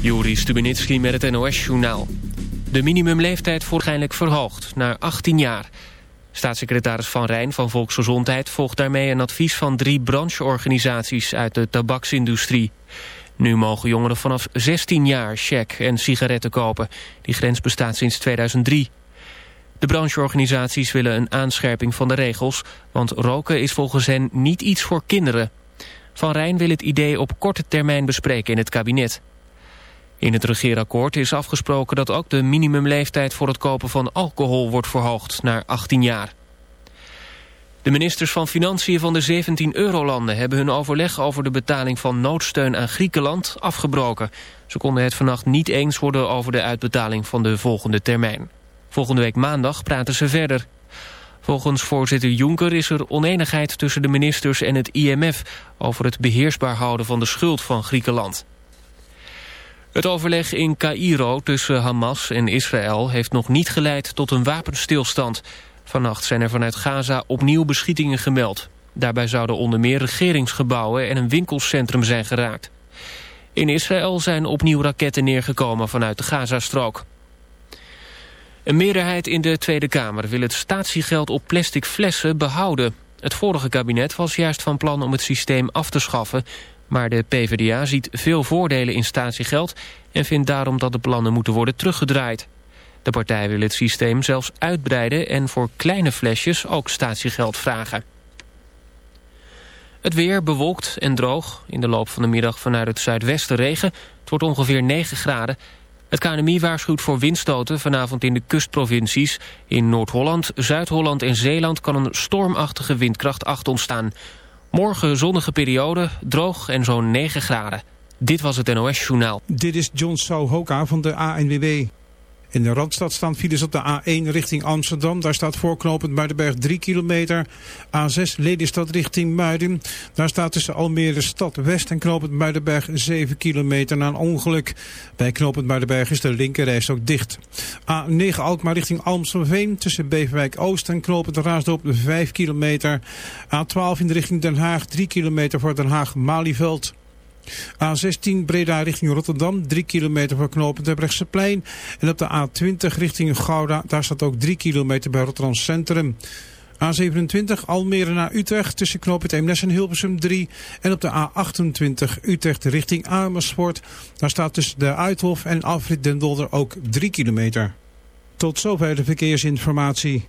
Juri Stubenitski met het NOS-journaal. De minimumleeftijd waarschijnlijk verhoogd naar 18 jaar. Staatssecretaris Van Rijn van Volksgezondheid volgt daarmee een advies van drie brancheorganisaties uit de tabaksindustrie. Nu mogen jongeren vanaf 16 jaar check en sigaretten kopen. Die grens bestaat sinds 2003. De brancheorganisaties willen een aanscherping van de regels... want roken is volgens hen niet iets voor kinderen. Van Rijn wil het idee op korte termijn bespreken in het kabinet. In het regeerakkoord is afgesproken dat ook de minimumleeftijd voor het kopen van alcohol wordt verhoogd naar 18 jaar. De ministers van Financiën van de 17 eurolanden hebben hun overleg over de betaling van noodsteun aan Griekenland afgebroken. Ze konden het vannacht niet eens worden over de uitbetaling van de volgende termijn. Volgende week maandag praten ze verder. Volgens voorzitter Juncker is er oneenigheid tussen de ministers en het IMF... over het beheersbaar houden van de schuld van Griekenland. Het overleg in Cairo tussen Hamas en Israël heeft nog niet geleid tot een wapenstilstand. Vannacht zijn er vanuit Gaza opnieuw beschietingen gemeld. Daarbij zouden onder meer regeringsgebouwen en een winkelcentrum zijn geraakt. In Israël zijn opnieuw raketten neergekomen vanuit de Gazastrook. Een meerderheid in de Tweede Kamer wil het statiegeld op plastic flessen behouden. Het vorige kabinet was juist van plan om het systeem af te schaffen... maar de PvdA ziet veel voordelen in statiegeld... en vindt daarom dat de plannen moeten worden teruggedraaid. De partij wil het systeem zelfs uitbreiden... en voor kleine flesjes ook statiegeld vragen. Het weer bewolkt en droog. In de loop van de middag vanuit het zuidwesten regen. Het wordt ongeveer 9 graden... Het KNMI waarschuwt voor windstoten vanavond in de kustprovincies. In Noord-Holland, Zuid-Holland en Zeeland kan een stormachtige windkracht 8 ontstaan. Morgen zonnige periode, droog en zo'n 9 graden. Dit was het NOS Journaal. Dit is John Souhoka van de ANWB. In de Randstad staan files op de A1 richting Amsterdam. Daar staat voorknopend Muidenberg 3 kilometer. A6 Lelystad richting Muiden. Daar staat tussen Almere Stad West en knopend Muidenberg 7 kilometer na een ongeluk. Bij knopend Muidenberg is de linkerreis ook dicht. A9 Alkmaar richting Almselveen tussen Beverwijk Oost en knopend Raasdorp 5 kilometer. A12 in de richting Den Haag 3 kilometer voor Den Haag-Malieveld. A16 Breda richting Rotterdam, 3 kilometer voor knooppunt plein. En op de A20 richting Gouda, daar staat ook 3 kilometer bij Rotterdam Centrum. A27 Almere naar Utrecht tussen knooppunt Eemnes en Hilversum 3. En op de A28 Utrecht richting Amersfoort. Daar staat tussen de Uithof en Afrit Den Dolder ook 3 kilometer. Tot zover de verkeersinformatie.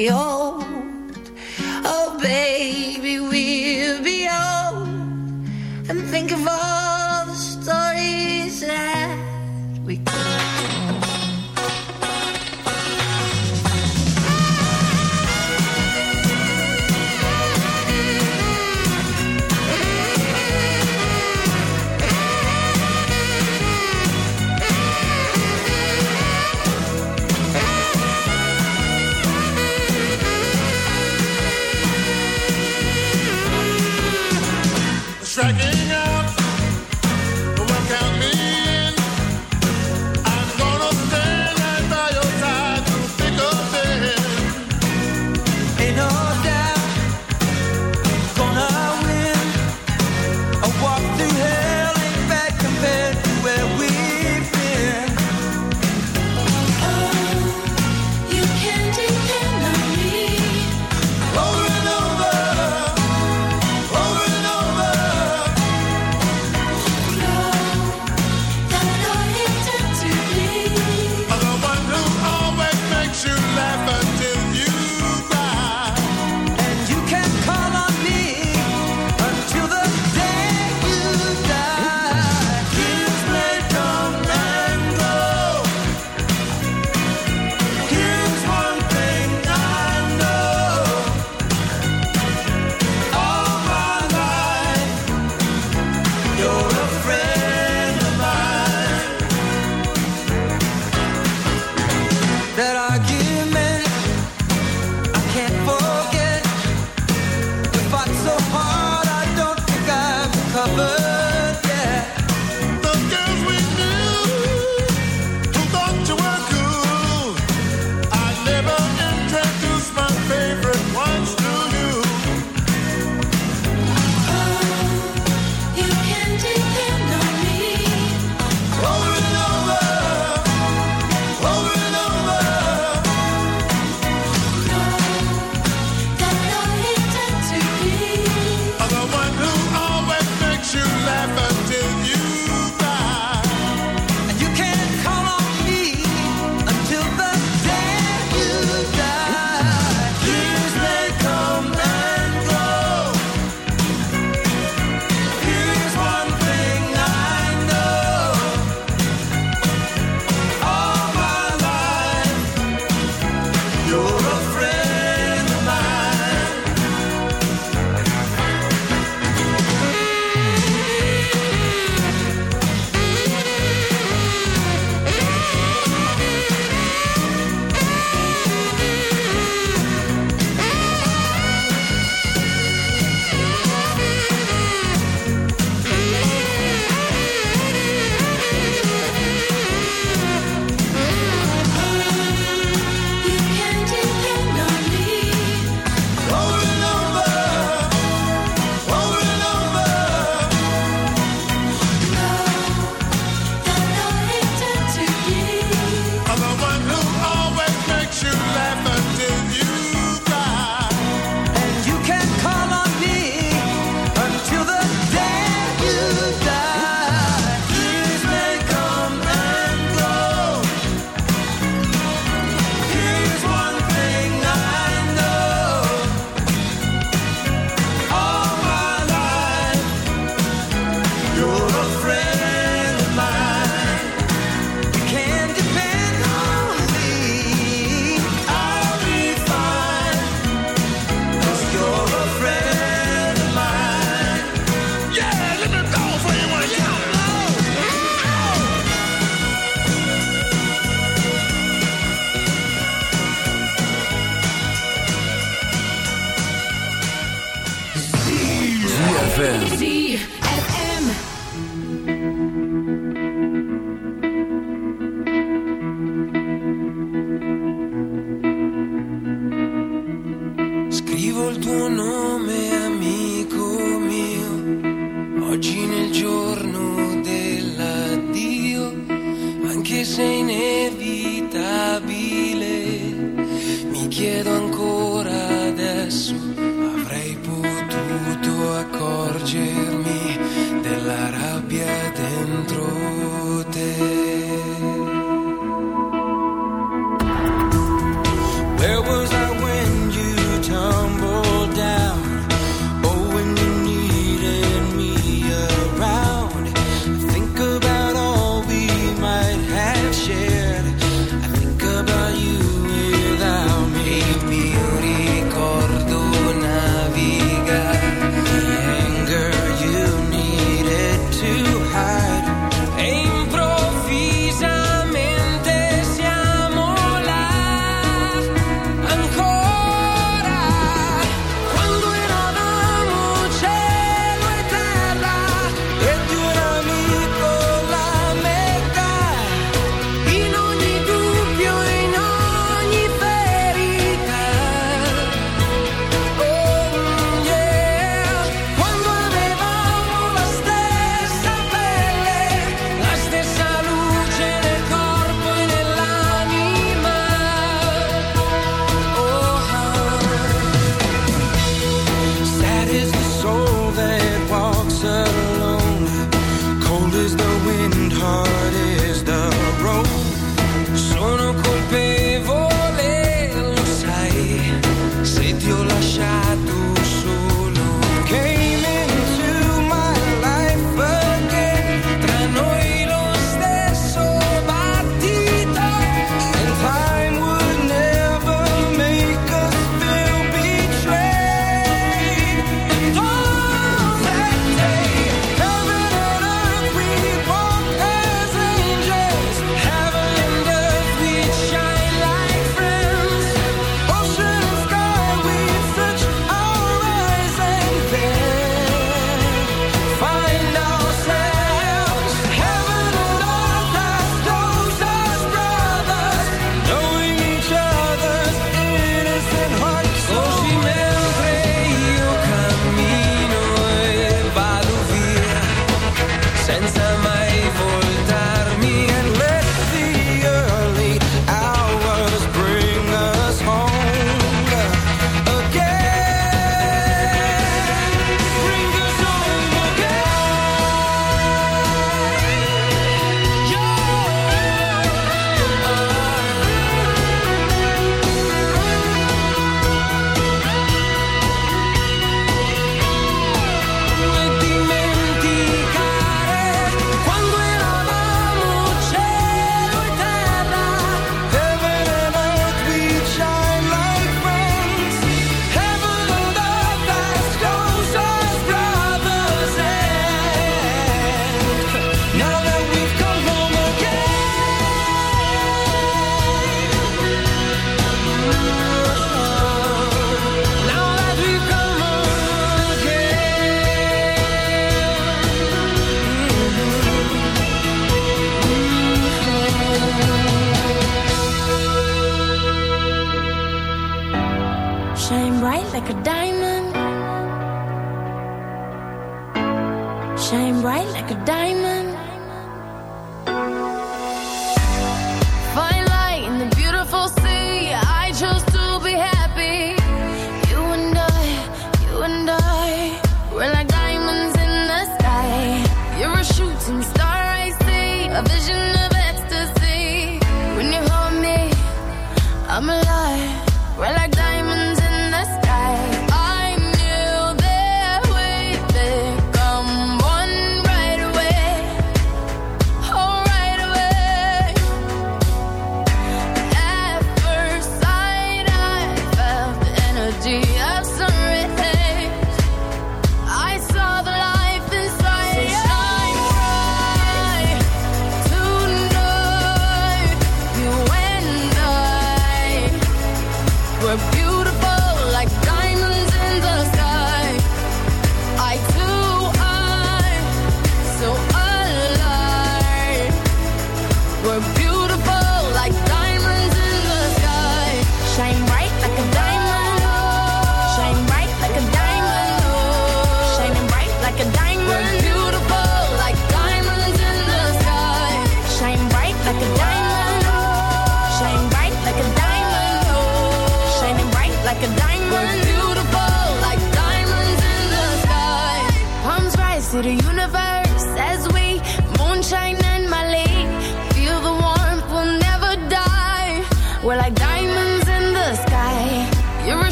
the old You're.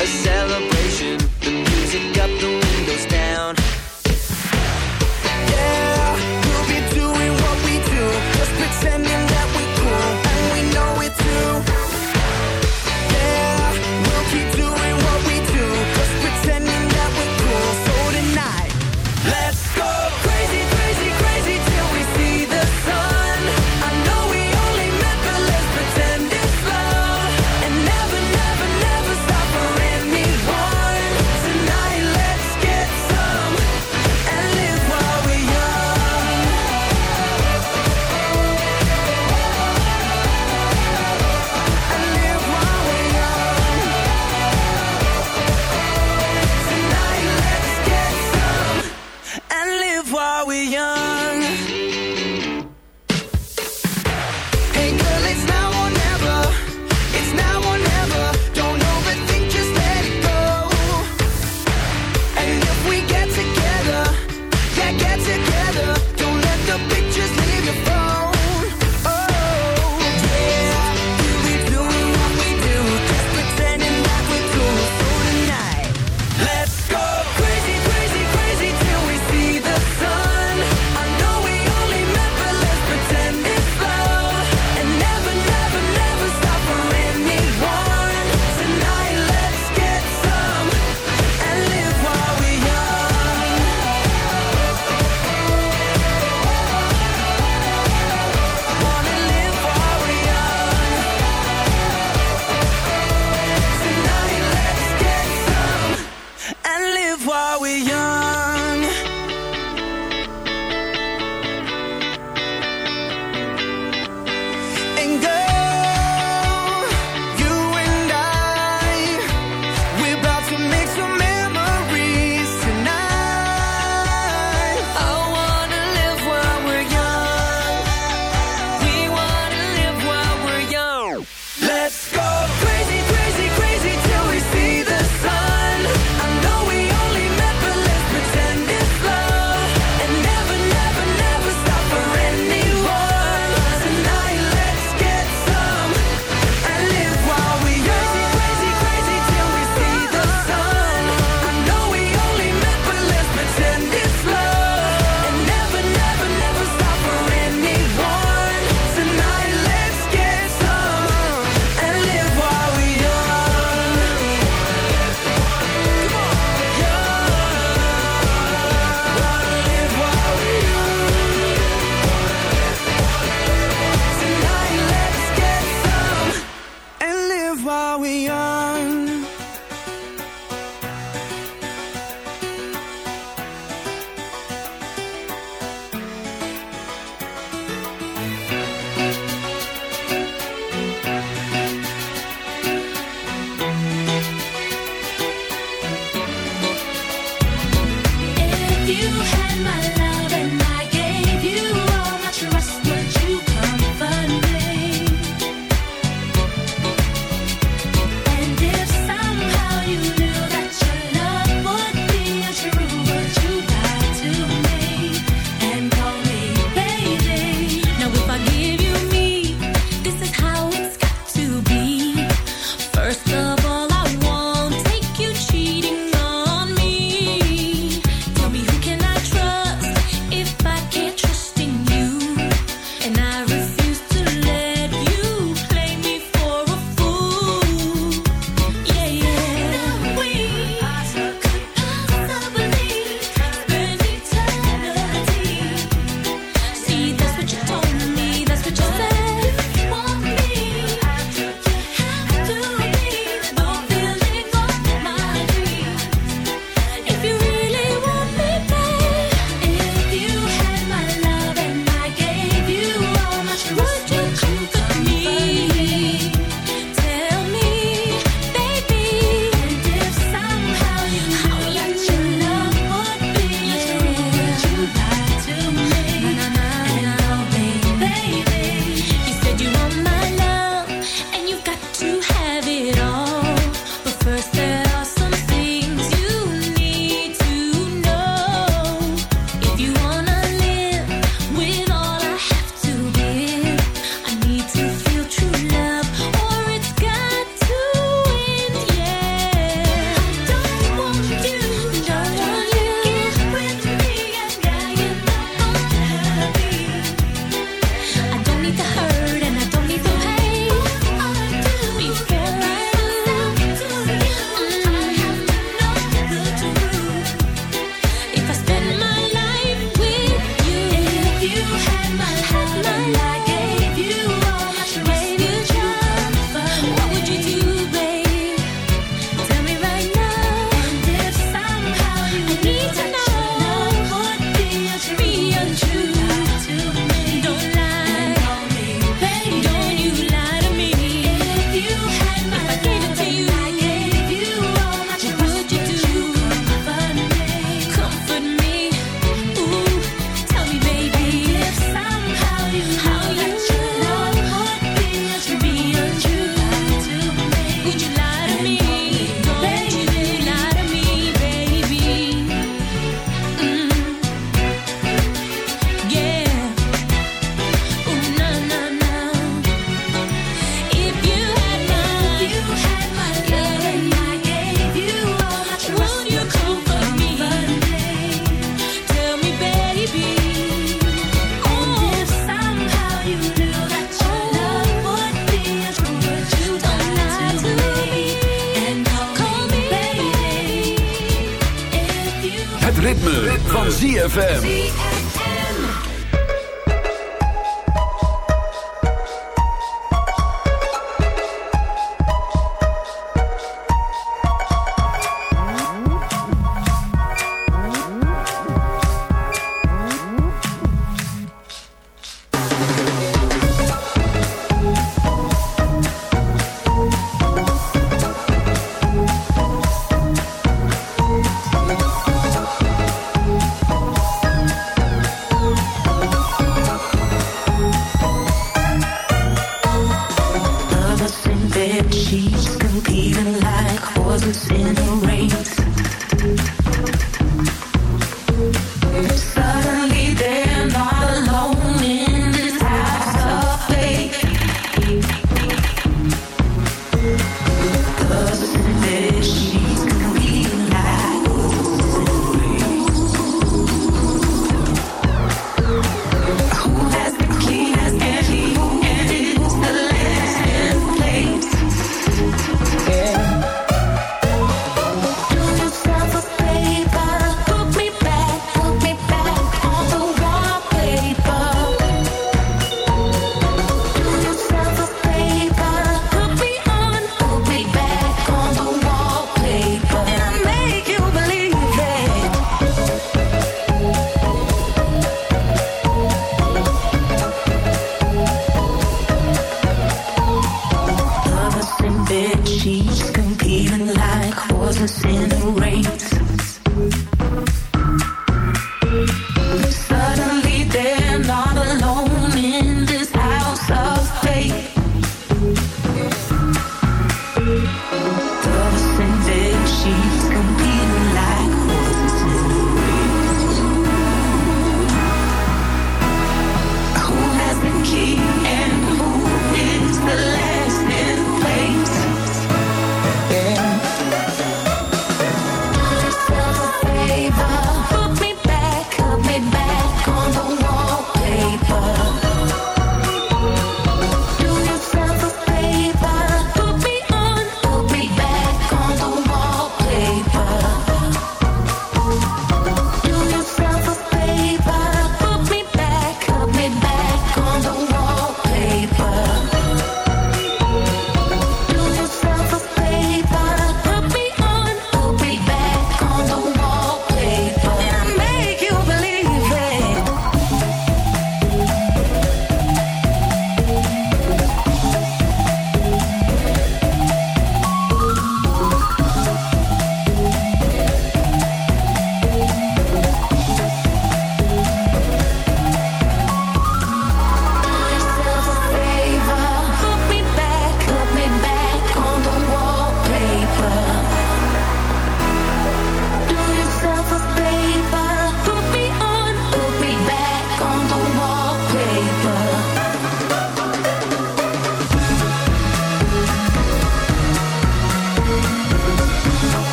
A cell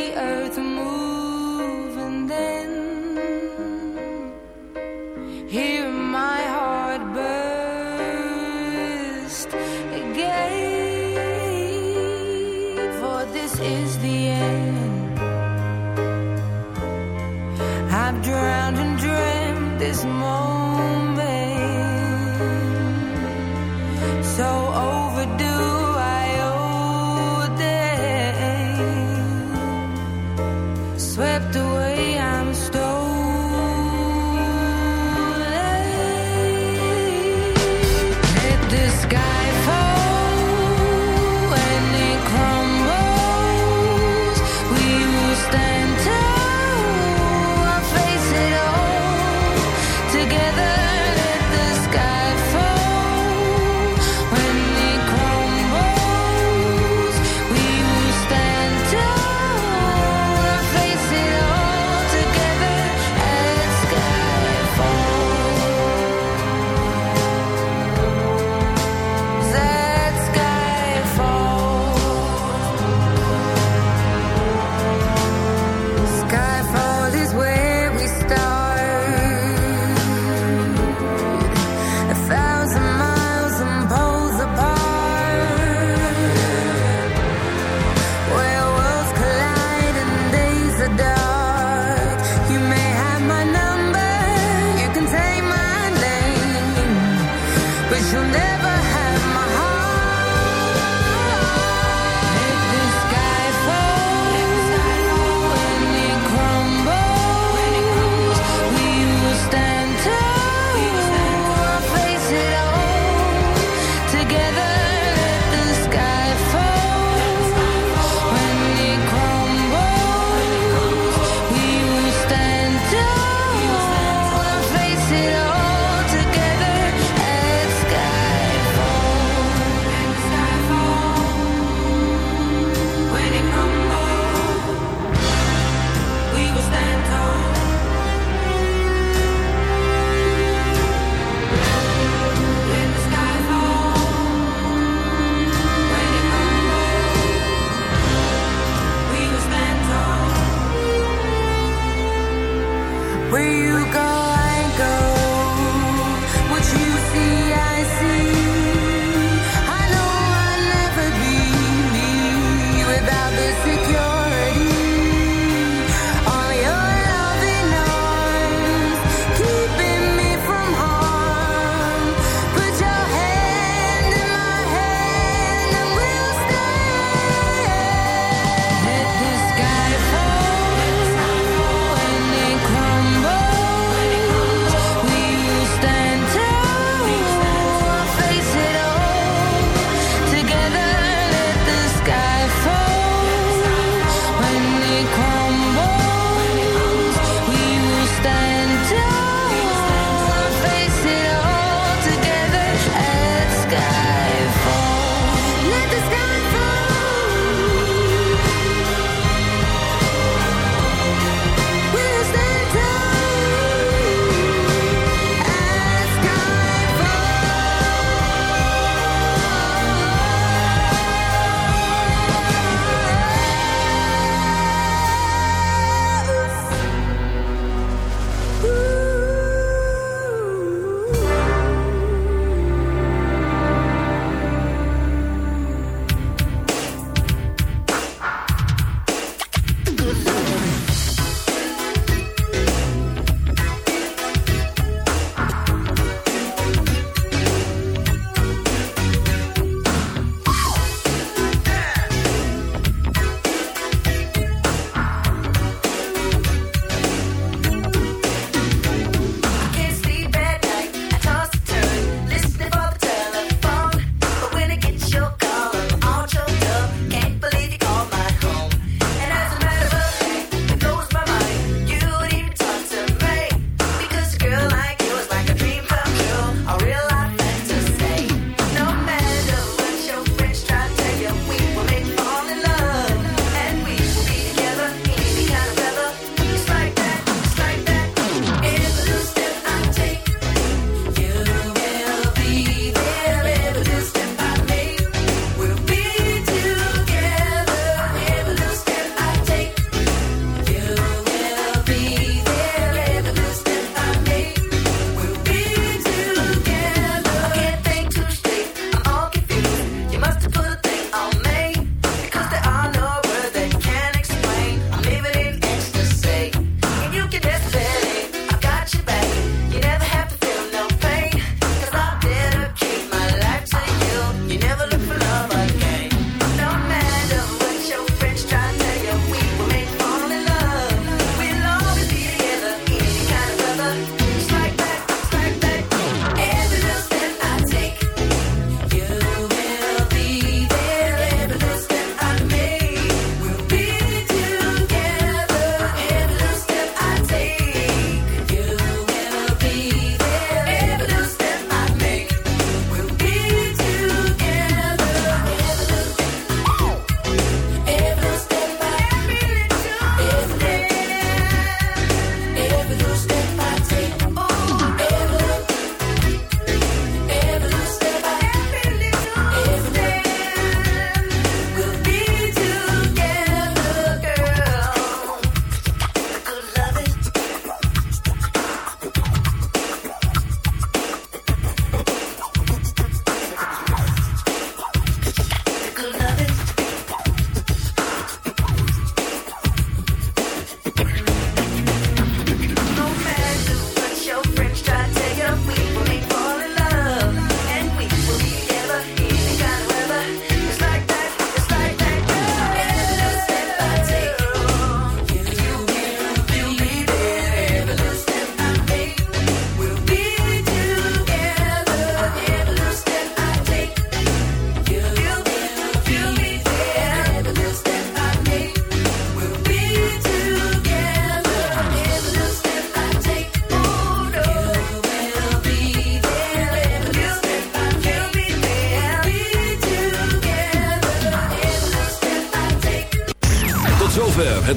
the earth move